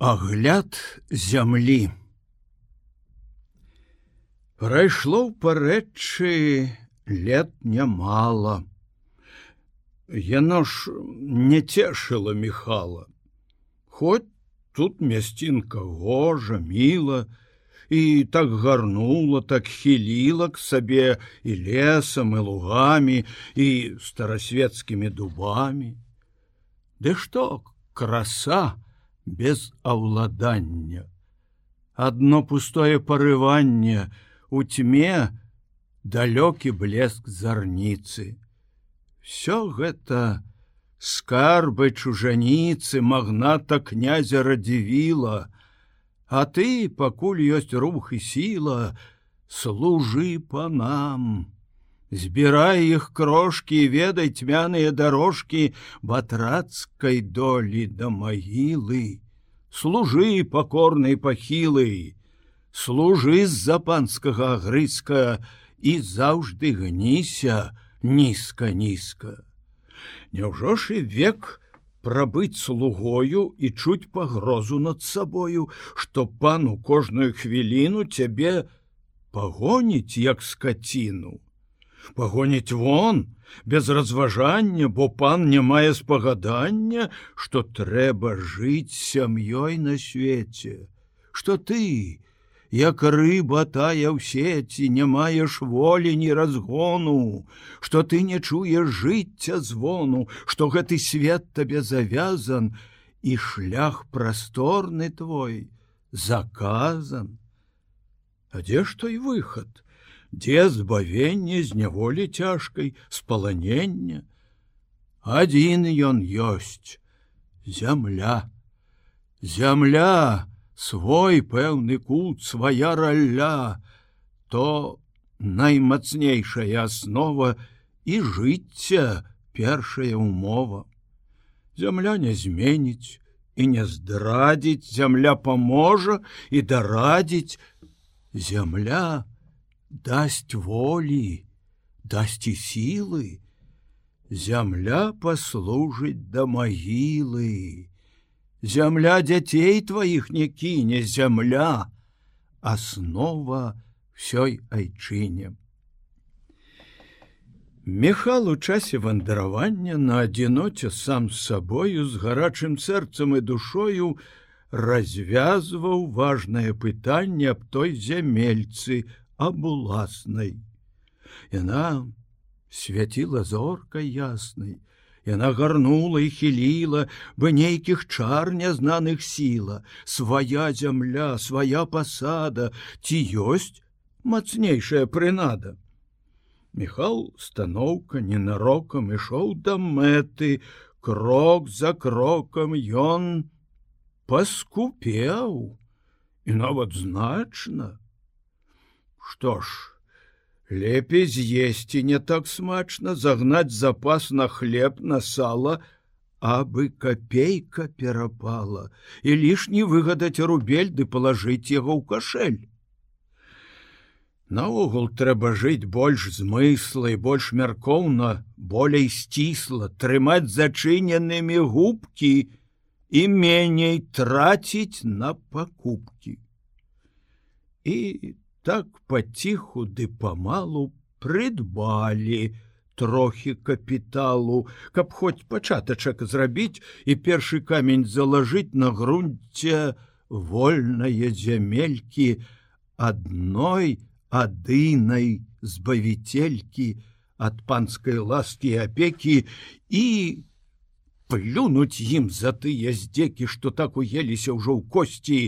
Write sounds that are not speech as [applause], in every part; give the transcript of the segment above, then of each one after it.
Агляд зямлі. Прайшло ў парэчы лет нямала. Яно ж не цешыла Михала. Хоць тут мясцінка гожа, міла, і так гарнула, так хіліла к сабе і лесам і лугамі і старасветскімі дубамі. Ды што краса, без аўладання. Адно пустое парыванне у тьме далёкі блеск зарніцы. Всё гэта скарбы чужаніцы магната князя радзівіла, А ты, пакуль ёсць рух і сіла, служы па нам. Збірай іх крошки, ведай цьмяныя дорожкі батрацкай долі да магілы. Служы пакорнай пахілы, Служы з-за панскага агрыска і заўжды гніся нізка нізка. Няўжо ж і век прабыць слугою і чуць пагрозу над сабою, што пану кожную хвіліну цябе пагоніць як скаціну пагоніць вон без разважання, бо пан не мае спагадання, што трэба жыць сям'ёй на свеце, что ты, як рыба тая ў сеці не маеш волі ні разгону, что ты не чуеш жыцця звону, что гэты свет табе завязан і шлях прасторны твой заказан. А дзе ж той выход? дзе збавенне з няволі цяжкай спаланення адзін ён ёсць зямля зямля свой пэўны кут свая ралля то наймацнейшая аснова і жыцця першая умова зямля не зменіць і не здрадзіць зямля паможа і дарадзіць зямля Дасць волі, дасць і сілы, Зямля паслужыць да магілы. Зямля дзяцей тваіх не кіне зямля, аснова всёй айчыне. Мехал у часе вандравання на адзіноце сам з сабою з гарачым сэрцам і душою развязваў важнае пытанне аб той зямельцы, аб уласнай. Яна свяціла зоркай яснай, Яна гарнула і хіліла бы нейкіх чар нязнаных сіла, свая зямля, свая пасада, ці ёсць мацнейшая прынада. Михал станоўка ненарокам ішоў да мэты, крок за крокам ён паскупеў і нават значна, Што ж, лепей з'есці не так смачна загнаць запас на хлеб на сала, абы копейка перапала і лішні выгадаць рубель ды палажыць яго ў кашель. Наогул трэба жыць больш змысла і больш мяркоўна, болей сцісла, трымаць зачыненымі губкі і меней траціць на пакупкі. І так паціху ды памалу прыдбалі трохі капіталу, каб хоць пачатачак зрабіць і першы камень залажыць на грунце вольнае зямелькі адной адынай збавіцелькі ад панскай ласкі апекі і плюнуць ім за тыя здзекі, што так уеліся ўжо ў косці,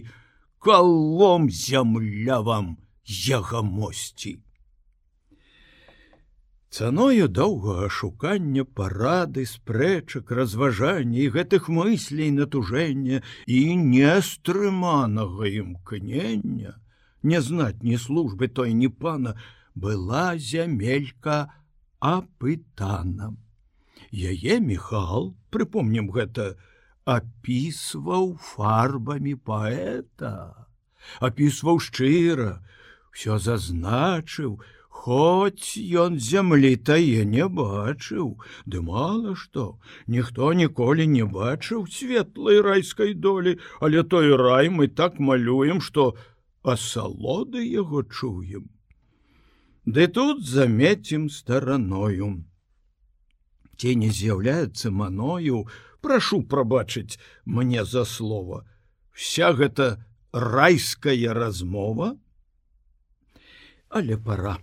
калом зямля вам ягамосці. Цаною доўгага шукання парады спрэчак разважання і гэтых мыслей натужэння і нестрыманага імкнення, не знаць ні службы той ні пана была зямелька апытана. Яе Михал, прыпомнім гэта, апісваў фарбамі паэта, апісваў шчыра, все зазначыў, Хоць ён зямлі тае не бачыў, ды мала што, ніхто ніколі не бачыў светлай райскай долі, але той рай мы так малюем, што асалоды яго чуем. Ды тут замецім стараною. Ці не з'яўляецца маною, прашу прабачыць мне за слова. Вся гэта райская размова, Але пора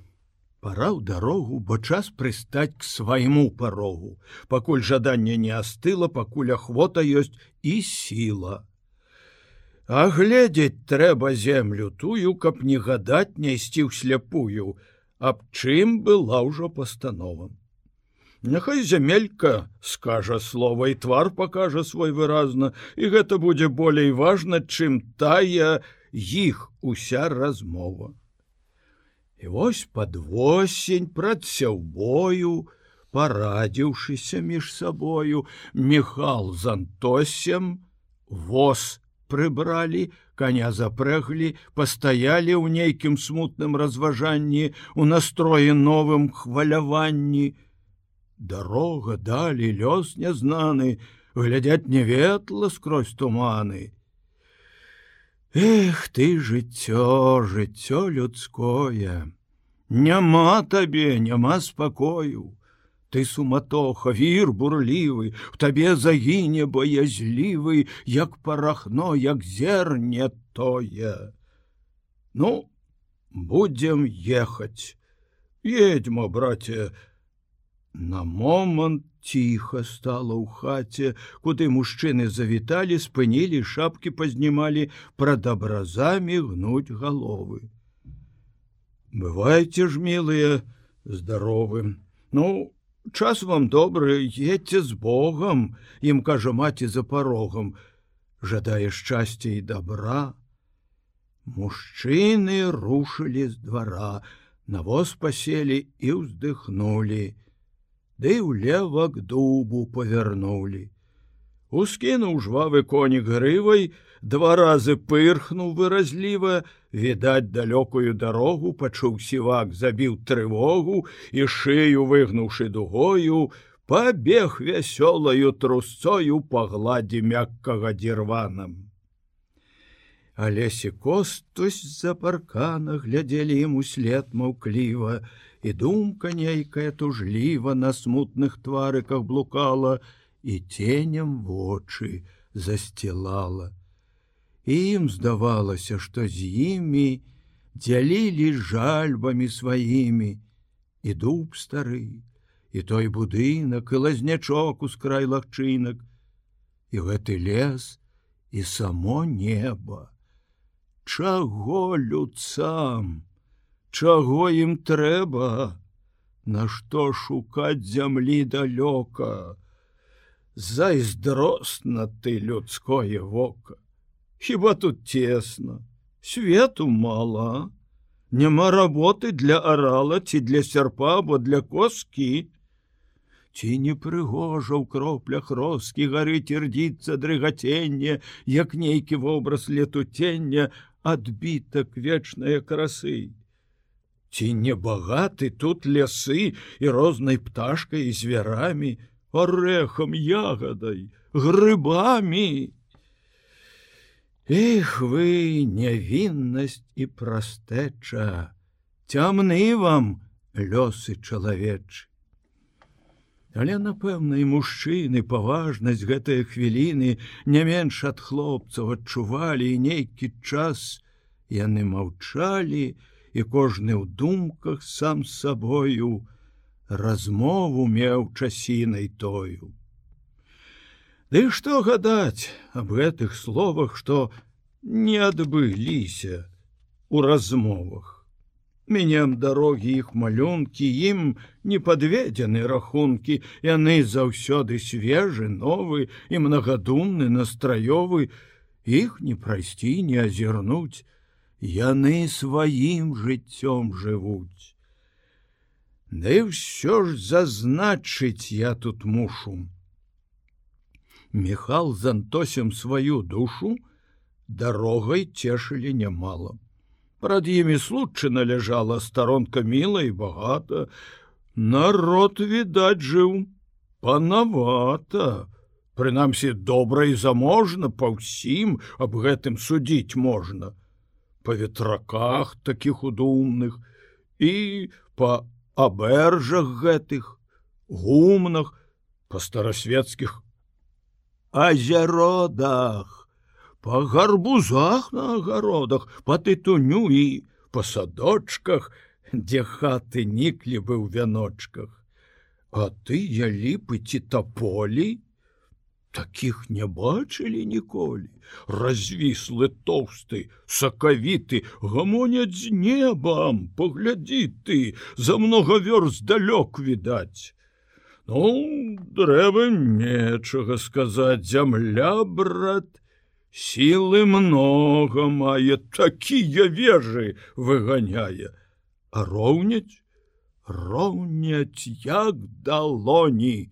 пора ў дарогу, бо час прыстаць к свайму парогу, пакуль жаданне не астыла, пакуль ахвота ёсць і сіла. А гледзець трэба землю тую, каб не гадаць не ісці ў сляпую, аб чым была ўжо пастанова. Няхай зямелька скажа слова і твар пакажа свой выразна, і гэта будзе болей важна, чым тая іх уся размова. І вось пад восень працяў бою, парадзіўшыся між сабою, Михал з антосем воз прыбралі, коня запрэглі, пастаялі ў нейкім смутным разважанні, у настроі новым хваляванні. Дарога далі лёс нязнаны, глядяць неветла скрозь туманы. Эх ты жыццё, жыццё людское, Няма табе, няма спакою. Ты суматоха, вір бурлівы, в табе загіне баязлівы, як парахно, як зерне тое. Ну, будем ехаць. Едьма, браце, На момант ціха стала ў хаце, куды мужчыны завіталі, спынілі шапкі пазнімалі прад абразамі гнуць галовы. Бывайце ж мілыя здаровым. Ну, час вам добры, едьце з Богом, ім кажа маці за парогам, жадае шчасця і добра. Мужчыны рушылі з двара, навоз паселі і ўздыхнули ды да ўлева к дубу павярнулі. Ускінуў жвавы конік грывай, два разы пырхнуў выразліва, відаць далёкую дарогу, пачуў сівак, забіў трывогу і шыю выгнуўшы дугою, пабег вясёлаю трусцою па гладзе мяккага дзірванам. Алесе костусь за паркана глядзелі ім услед маўкліва, і думка нейкая тужліва на смутных тварыках блукала і тенем вочы засцілала. Ім здавалася, што з імі дзялілі жальбамі сваімі і дуб стары, і той будынак і лазнячок у скрай лагчынак, і гэты лес і само неба. Чаго людцам? Чаго ім трэба? Нашто шукаць зямлі далёка? Зайздросна ты людское вока. Хіба тут цесна, свету мала, Няма работы для арала ці для сярпа або для коскі. Ці не прыгожа ў кроплях роскі гары цердзіцца дрыгаценне, як нейкі вобраз летуцення, адбітак вечнай красы. Ці небагаты тут лясы і рознай пташкай і звярамі, орэхам ягадай, грыбамі. Эх вы, нявіннасць і прастэча, цямны вам лёсы чалавечы. Але, напэўна, і мужчыны паважнасць гэтыя хвіліны не менш ад хлопцаў адчувалі і нейкі час яны маўчалі, і кожны ў думках сам сабою размову меў часінай тою. Ды што гадаць аб гэтых словах, што не адбыліся у размовах. Менем дарогі іх малюнкі ім не падведзены рахункі, яны заўсёды свежы, новы і мнагадумны настраёвы, іх не прайсці, не азірнуць, яны сваім жыццём жывуць. Ды ўсё ж зазначыць я тут мушу. Михал з антосем сваю душу дарогай цешылі нямала. Прад імі случына ляжала старонка міла і багата. Народ, відаць, жыў панавата. Прынамсі добра і заможна па ўсім аб гэтым судзіць можна. Па ветраках такіх удумных і па абэржах гэтых, гумнах, па старасветскіх азяродах, па гарбузах на агародах, па тытуню і па садочках, дзе хаты ніклі бы ў вяночках. А ты я ліпы ці таполі, таких не бачылі ніколі развіслы тоўсты сакавіты гамоняць з небам поглядзі ты за много вёрст далёк відаць ну трэба нечага сказаць зямля брат сілы много мае такія вежы выганяе а роўняць роўняць як далоні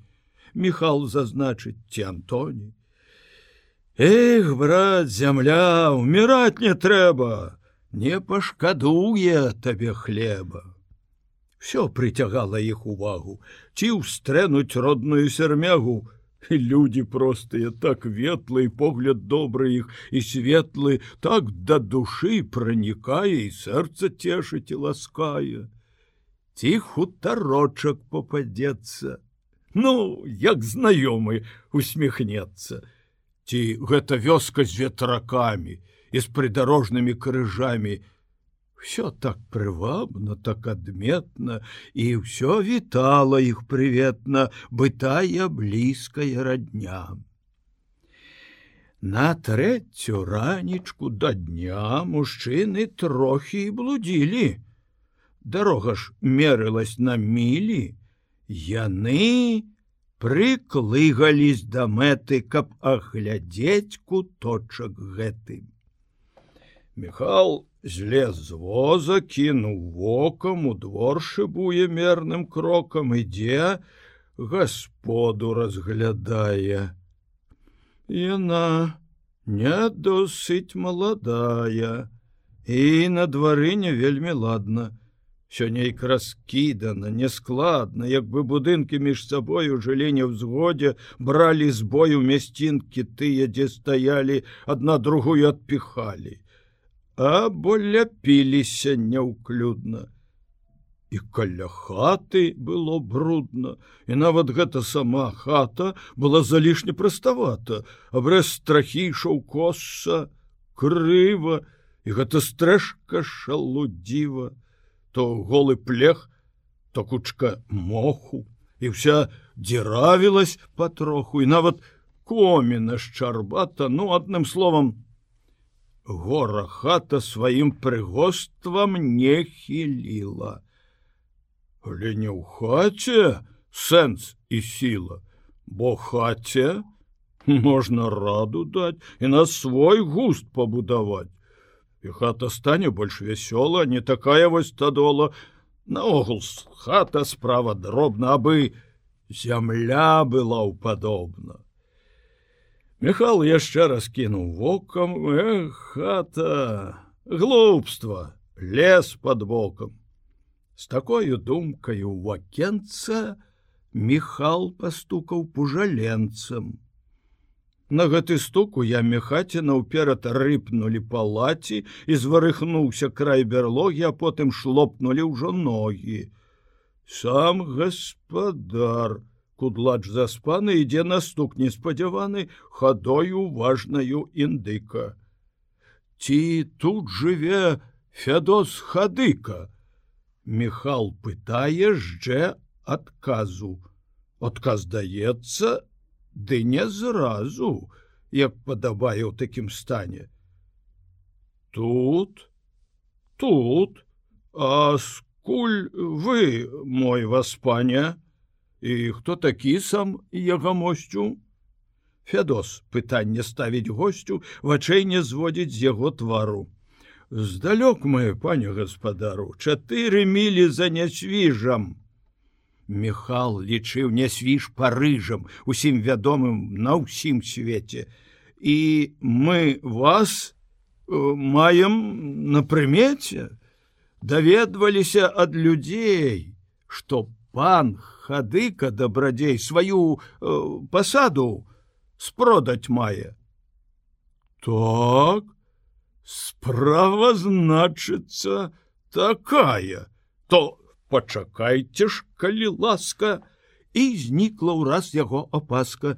Михал зазначыць ці Антоні. Эх, брат, зямля, умирать не трэба, не пашкадуе табе хлеба. Всё прыцягала іх увагу, ці ўстрэнуць родную сярмягу, [laughs] Людзі простыя, так ветлы і погляд добры іх і светлы, так да душы пранікае і сэрца цешыць і ласкае. Ці хутарочак попадецца, Ну, як знаёмы усміхнецца. Ці гэта вёска з ветракамі і з прыдарожнымі крыжамі. Всё так прывабна, так адметна і ўсё вітала іх прыветна, бытая блізкая радня. На трэцю ранічку да дня мужчыны трохі і блудзілі. Дарога ж мерылась на мілі, яны прыклыгались да мэты, каб аглядзець куточак гэты. Михал злез з воза кінуў вокам у двор шыбуе мерным крокам ідзе, гасподу разглядае. Яна не досыць маладая і на двары не вельмі ладна що нейк раскідана, нескладна, як бы будынкі між сабою жылі не ўзгодзе, бралі з бою мясцінкі тыя, дзе стаялі, адна другую адпіхалі. Або ляпіліся няўклюдна. І каля хаты было брудна, і нават гэта сама хата была залішне праставата, абрэз страхі ішоў коса, крыва, і гэта стрэшка шалудзіва то голы плех, то кучка моху, і вся дзіравілась патроху, і нават коміна шчарбата, ну адным словам, гора хата сваім прыгоствам не хіліла. Але не ў хаце сэнс і сіла, бо хаце можна раду даць і на свой густ пабудаваць. І хата стане больш вясёла не такая вось стадола. Наогул хата справа дробна абы зямля была ўпадобна Михал яшчэ раз кінуў вокам хата глупства лес под бокам с такой думкай у вакенца Михал пастукаў пужаленцам На гэты стуку я мехаце наўперад рыпнули палаці і зварыхнуўся край берлогі, а потым шлопнули ўжо ногі. Сам гаспадар, кудлач заспаны ідзе на стук неспадзяваны хадою важнаю індыка. Ці тут жыве Фядос хадыка. Михал пытае ждже адказу. Адказ даецца, ды не зразу, як падабае ў такім стане. Тут, тут, а скуль вы, мой васпаня, і хто такі сам ягамосцю? Фядос пытанне ставіць госцю, вачэй не зводзіць з яго твару. Здалёк мае пані гаспадару, чатыры мілі за нясвіжам. Михал лічыў не свіж парыжам усім вядомым на ўсім свеце і мы вас маем на прымеце даведваліся ад людзей што пан хадыка дабрадзей сваю э, пасаду спродаць мае. Так справа значыцца такая. То пачакайце ж калі ласка і знікла ўраз яго опаска.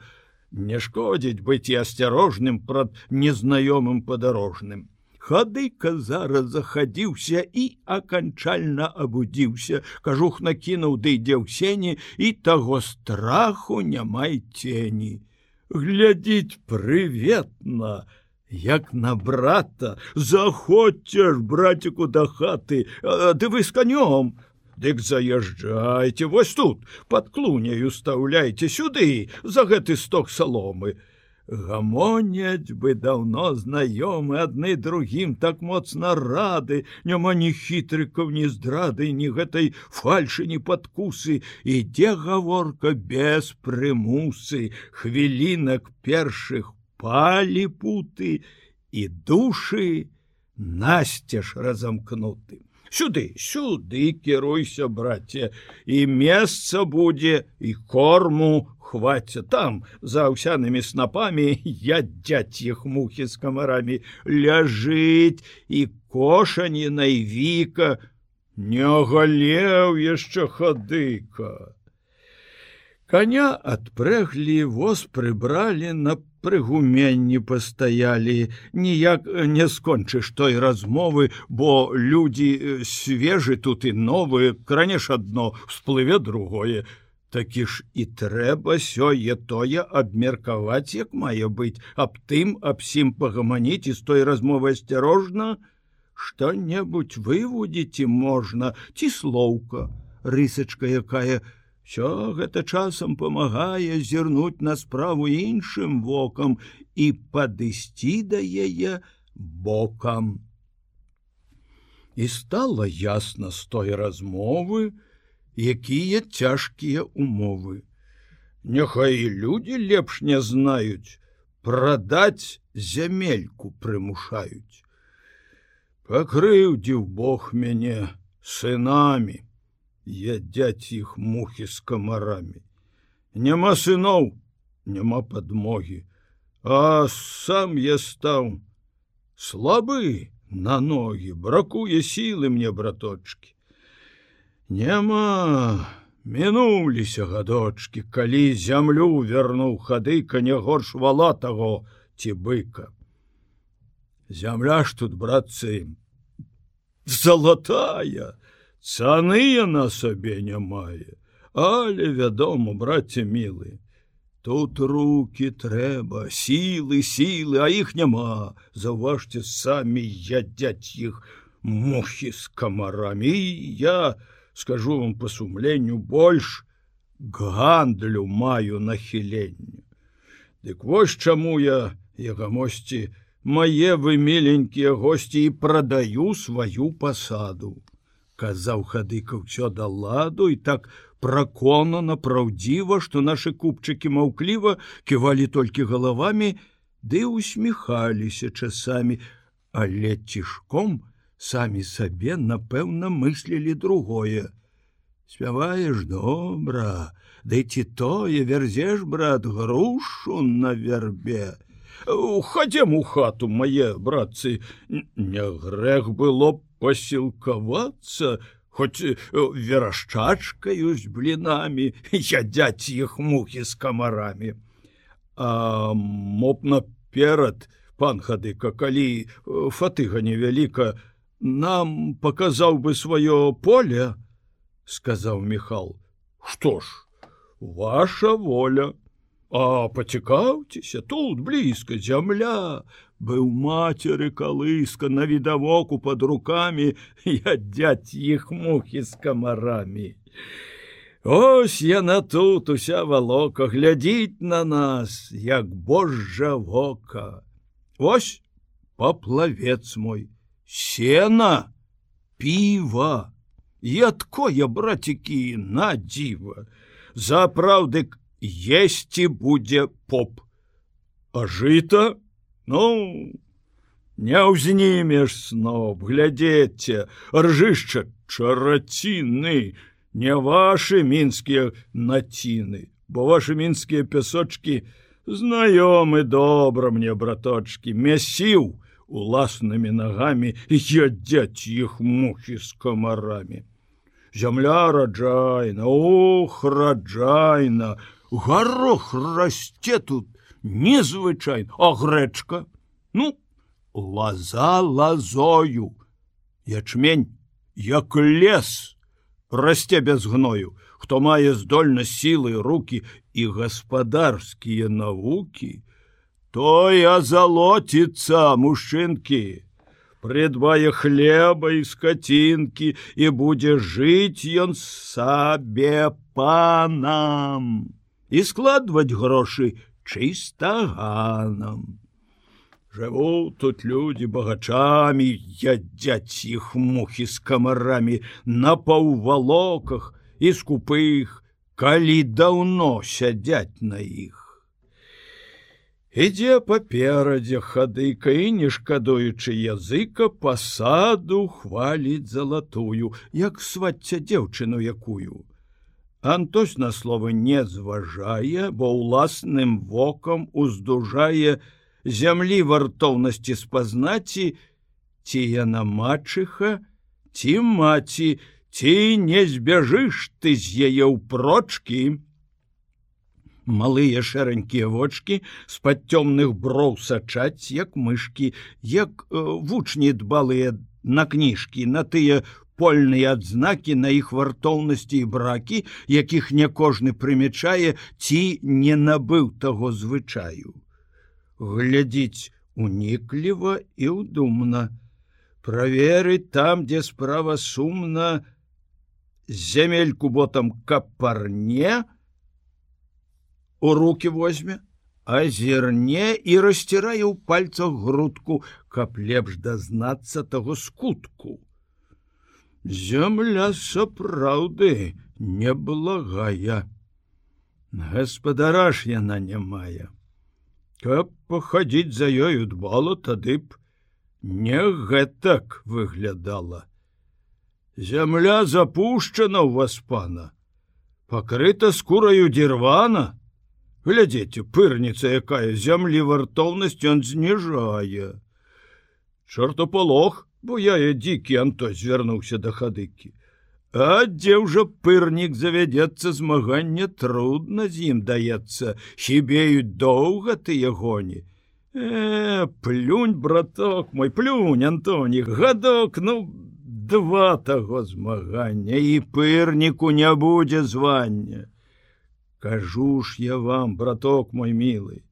Не шкодзіць быць і асцярожным прад незнаёмым падарожным хадыка зараз захадзіўся і аканчальна абудзіўся кажух накінуў ды ідзе ў сені і таго страху няма цені глядзіць прыветна як на брата. Заходзьце ж браціку да хаты ды вы з канём Дык заязджайце вось тут под клуняю стаўляйце сюды за гэты сток саломы гамоняць бы даўно знаёмы адны другім так моцна рады. Няма ні хітрыкаў ні здрады ні гэтай фальшы ні падкусы. Ідзе гаворка без прымусы. Хвілінак першых палі путы і душы насцеж разамкнуты. Сюды сюды кіруйся браце і месца будзе і корму хваця там за аўсянымі снапамі ядзяць іх мухі з камарамі ляжыць і кошані найвіка не галеў яшчэ хадыка коня адпрэглі воз прыбралі на прыгуменні пастаялі ніяк не скончыш той размовы бо людзі свежы тут і новы кранеш адно всплыве другое такі ж і трэба сёе тое абмеркаваць як мае быць аб тым аб сім пагаманіць і з той размовы асцярожна што-небудзь вывудзіць можна ці слоўка рысачка якая все гэта часам памагае зірнуць на справу іншым вокам і падысці да яе бокам. І стала ясна з той размовы, якія цяжкія умовы. Няхай людзі лепш не знаюць, прадаць зямельку прымушаюць. Пакрыўдзіў Бог мяне сынамі, ядзяць іх мухі з камарамі. Няма сыноў, няма падмогі, А сам я стаў слабы на ногі, бракуе сілы мне браточки. Нема мінуліся гадочки, калі зямлю вярнуў хадыка не горш вала таго ці быка. Зямля ж тут братцы залатая, цаны на сабе не мае, але вядома, браце мілы, Тут руки трэба, сілы, сілы, а іх няма, Заўважце самі ядзяць іх мухі з камарамі. Я, скажу вам по сумленню больш гандлю маю нахіленне Дык вось чаму я ягамосці мае вы миленькія госці і прадаю сваю пасаду. Казаў хадыка ўсё да ладу і так праконана праўдзіва што нашы купчыкі маўкліва ківалі толькі галавамі ды усміхаліся часамі але цішком самі сабе напэўна мыслілі другое. Спяваеш добра ды ці тое вярзеш брат грушу на вярбе. Хадзем у хату мае братцы не грэх было пасілкавацца хоць верашчачкаю з блінамі ядзяць іх мухі з камарамі. А моп наперад пан хадыка калі фатыга невяліка нам показаў бы сваё поле сказаў михал. Что ж ваша воля. А пацікаўцеся тут блізка зямля быў мацеры калыска на відавоку под руками ядзяць іх мухі з камарамі ось яна тут уся валока глядзіць на нас як божжа вока. Ось паплавец мой сена піва ядкое брацікі на дзіва запраўдык есці будзе поп. А жыта ну не ўзнімеш сноп глядзеце ржышча чараціны не ваши мінскія націны бо ваши мінскія пясочки знаёмы добра мне браточки мясіў уласнымі нагамі ядзяць іх мухі з камарамі. Зямля раджайна ох раджайна гарох расце тут незвычайна. А грэчка? Ну лаза лазою ячмень як лес расце без гною. Хто мае здольнасць сілы руки і гаспадарскія навукі той азалоціцца мужчынкі придбае хлеба і скацінкі і будзе жыць ён сабе панам і складваць грошы чыстанам Жыву тут людзі багачамі ядзяць іх мухі з камарамі на паўвалоках і скупых, калі даўно сядзяць на іх. Ідзе паперадзе хадыка і не шкадуючы языка пасаду хваліць залатую, як свацця дзеўчыну якую. Антось на словы не зважае, бо ўласным вокам уздужае, зямлі вартоўнасці спазнаці, ці яна мачыха, ці маці, ці не збяжыш ты з яе ўпрочкі. Малыя шэранькія вочки з-пад цёмных броў сачаць, як мышки, як э, вучні дбалыя на кніжкі, на тыя польныя адзнакі на іх вартоўнасці і бракі, якіх не кожны прымячае ці не набыў таго звычаю. Глядзіць унікліва і ўдумна. Праверыць там дзе справа сумна. Зямельку ботам капарне у руки возьме азірне і расцірае ў пальцах грудку каб лепш дазнацца таго скутку. Зямля сапраўды неблагая. Гаспадара ж яна не мае. Каб пахадзіць за ёю дбала тады б не гэтак выглядала. Зямля запушчана ў вас пана пакрыта скураю дервана глядзеце пырніца якая зямлі вартоўнасць ён зніжае чортополох бо я я дзікі анто звярнуўся да хадыкі А дзе ўжо пырнік завядзецца змагання трудно з ім даецца, хібеюць доўга ты ягоні. Э, плюнь, браток мой плюнь, Антоні, гадок, ну два таго змагання і пырніку не будзе звання. Кажу ж я вам, браток мой мілы.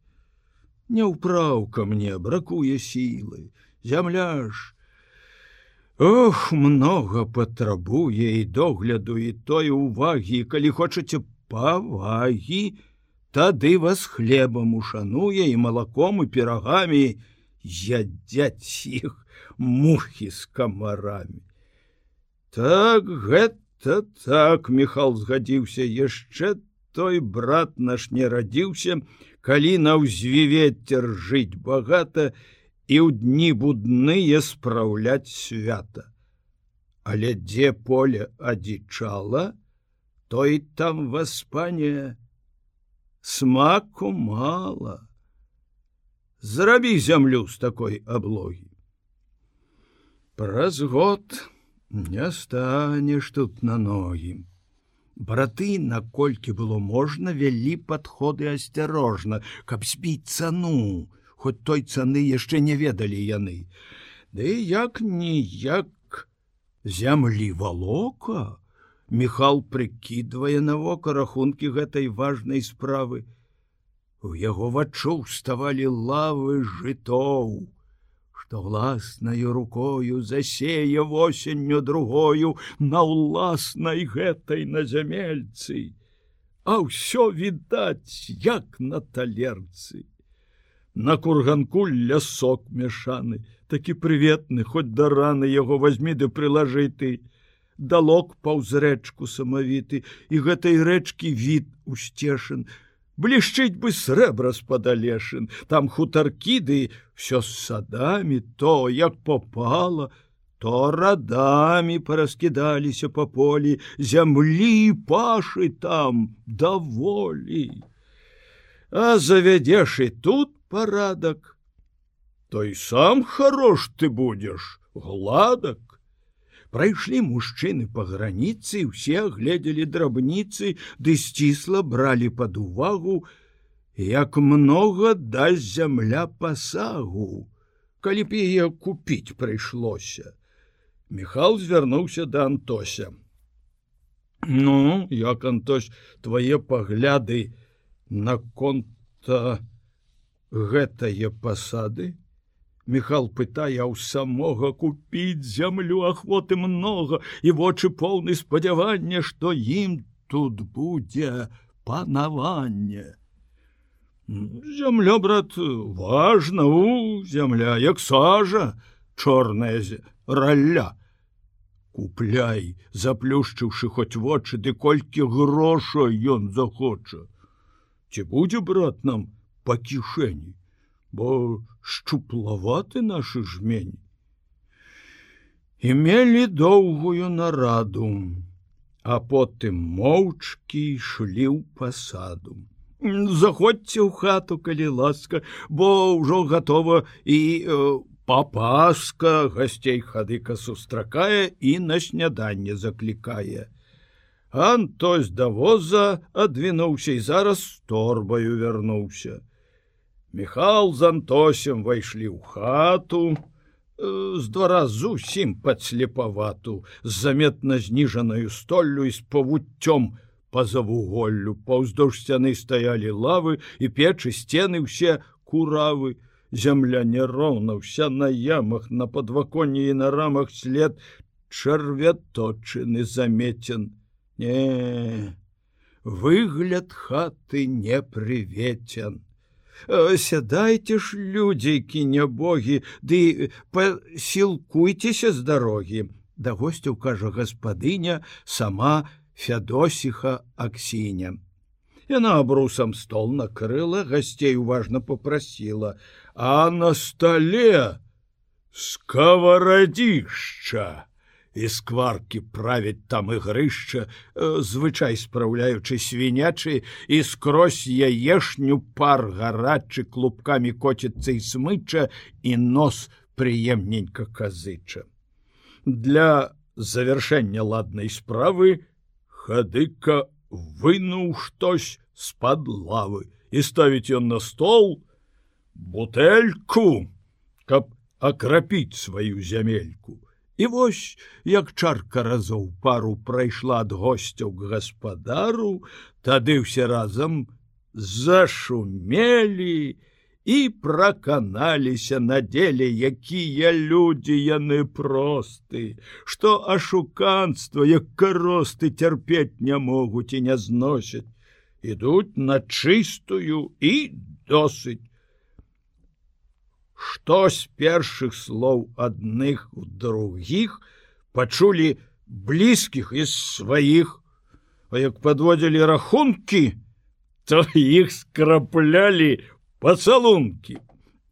Няўпраўка мне бракуе сілы, зямля ж, Ох, много патрабуе і догляду і той увагі, калі хочаце павагі, тады вас хлебам ушануе і малаком і перагамі ядзяць іх мухі з камарамі. Так гэта так Михал згадзіўся яшчэ той брат наш не радзіўся, калі на ўзвівецер жыць багата, і ў дні будныя спраўляць свята. Але дзе поле адзічала, той там васпане смаку мала. Зрабі зямлю з такой аблогі. Праз год не станеш тут на ногі. Браты, наколькі было можна, вялі падходы асцярожна, каб збіць цану, хоць той цаны яшчэ не ведалі яны. Ды як ніяк зямлі валока, Михал прыкідвае навока рахункі гэтай важнай справы. У яго вачоў ставалі лавы жытоў, што власнаю рукою засее восенню другою на ўласнай гэтай на зямельцы, А ўсё відаць, як на талерцы. На курганку лясок мяшаны такі прыветны хоць да раны яго возьмі ды прылажы ты. Далок паўз рэчку самавіты і гэтай рэчкі від усцешын блішчыць бы срэбра спадалешын, там хутаркіды все з садамі, то як попало, то радамі параскідаліся па полі, зямлі пашы там даволі. А завядзеш і тут парадак, То і сам хорош ты будзеш, гладак. Прайшлі мужчыны па граніцы, усе гледзелі драбніцы, ды сцісла бралі пад увагу, як многа дасць зямля пасагу, калі б яе купіць прыйшлося. Михал звярнуўся да Антося. Ну, як Антось, твае пагляды наконта гэтае пасады. Михал пытае у самога купіць зямлю ахвоты многа і вочы поўны спадзявання, што ім тут будзе панаванне. Зямля брат важна у зямля, як сажа, чорная ралля. Купляй заплюшчыўшы хоць вочы ды колькі гроша ён захоча. Ці будзе брат нам па кішэні бо шчуплаваты нашы жмень і мелі доўгую нараду а потым моўчкі ішлі ў пасаду заходзьце ў хату калі ласка бо ўжо гатова і э, папаска гасцей хадыка сустракае і на сняданне заклікае. Антось да воза адвінуўся і зараз торбаю вярнуўся. Михал з Антосем вайшлі ў хату, э, з двара зусім падслепавату, з заметна зніжанаю столлю і з павуццём па-за вуголлю, паўздоўж сцяны стаялі лавы і печы сцены ўсе куравы, Зямля нероўна вся на ямах на падваконні і на рамах след чарвяточыны заметен. Не выгляд хаты не прыветен. Сядайте ж людзейкі нябогі, ды пасілкуйцеся з дарогі. Да гостцяў кажа гаспадыня сама Фядосіха Аксіня. Яна абрусам стол накрыла, гасцей уважна попрасіла: а на столе сковородишча і скварки правіць там ігрышча звычай спраўляючы свінячы і скрозь яешню пар гарачы клубками коціцца і смыча і нос прыемненька казыча для завершэння ладнай справы хадыка вынуў штось з-пад лавы і ставіць ён на стол бутэльку, каб акрапіць сваю зямельку. І вось, як чарка разоў пару прайшла ад госцяў к гаспадару, тады ўсе разам зашумелі і праканаліся на деле, якія людзі яны просты, што ашуканства, як каросты цярпець не могуць і не зносяць, ідуць на чыстую і досыць што з першых слоў адных у другіх пачулі блізкіх і сваіх, А як падводзілі рахункі, то іх скраплялі пацалункі.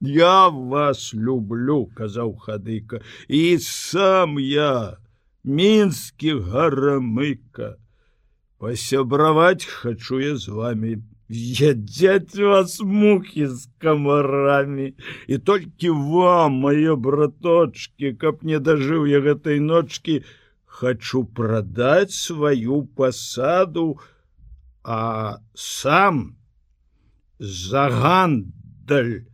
Я вас люблю, казаў хадыка, і сам я, мінскі гарамыка. Пасябраваць хачу я з вами ядзяць вас мухі з камарамі і толькі вам мае браточки каб не дажыў я гэтай ночки хочу прадаць сваю пасаду а сам загандаль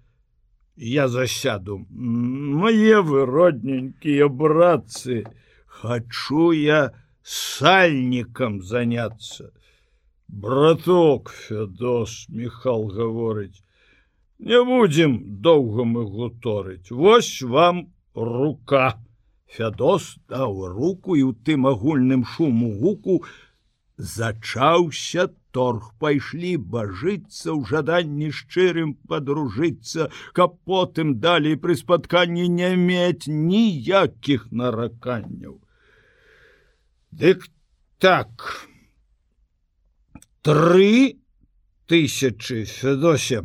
я засяду. Мае вы родненькія братцы хочу я сальнікам заняться браток федос михал гаворыць не будем доўга мы гуторыць вось вам рука фядос даў руку і у тым агульным шуму гуку зачаўся торг пайшлі бажыцца ў жаданні шчырым подружыцца каб потым далей пры спатканні не мець ніякіх нараканняў. Дык так тры тысячи федосе.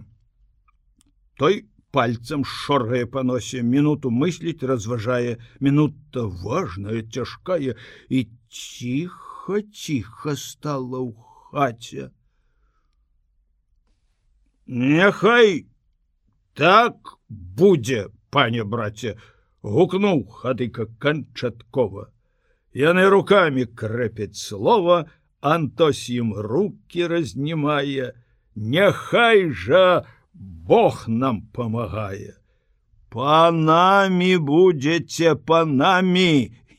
Той пальцем шоргае па носе мінуту мысліць разважае мінута важная цяжкая і ціха ціха стала ў хаце Няхай так будзе пане браце гукнуў хадыка канчаткова яны руками крэпяць слова антос ім руки разнімае няхай жа бог нам памагае панамі будзеце панамі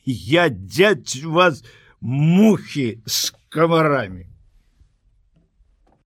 ядзяць вас мухі з камарамі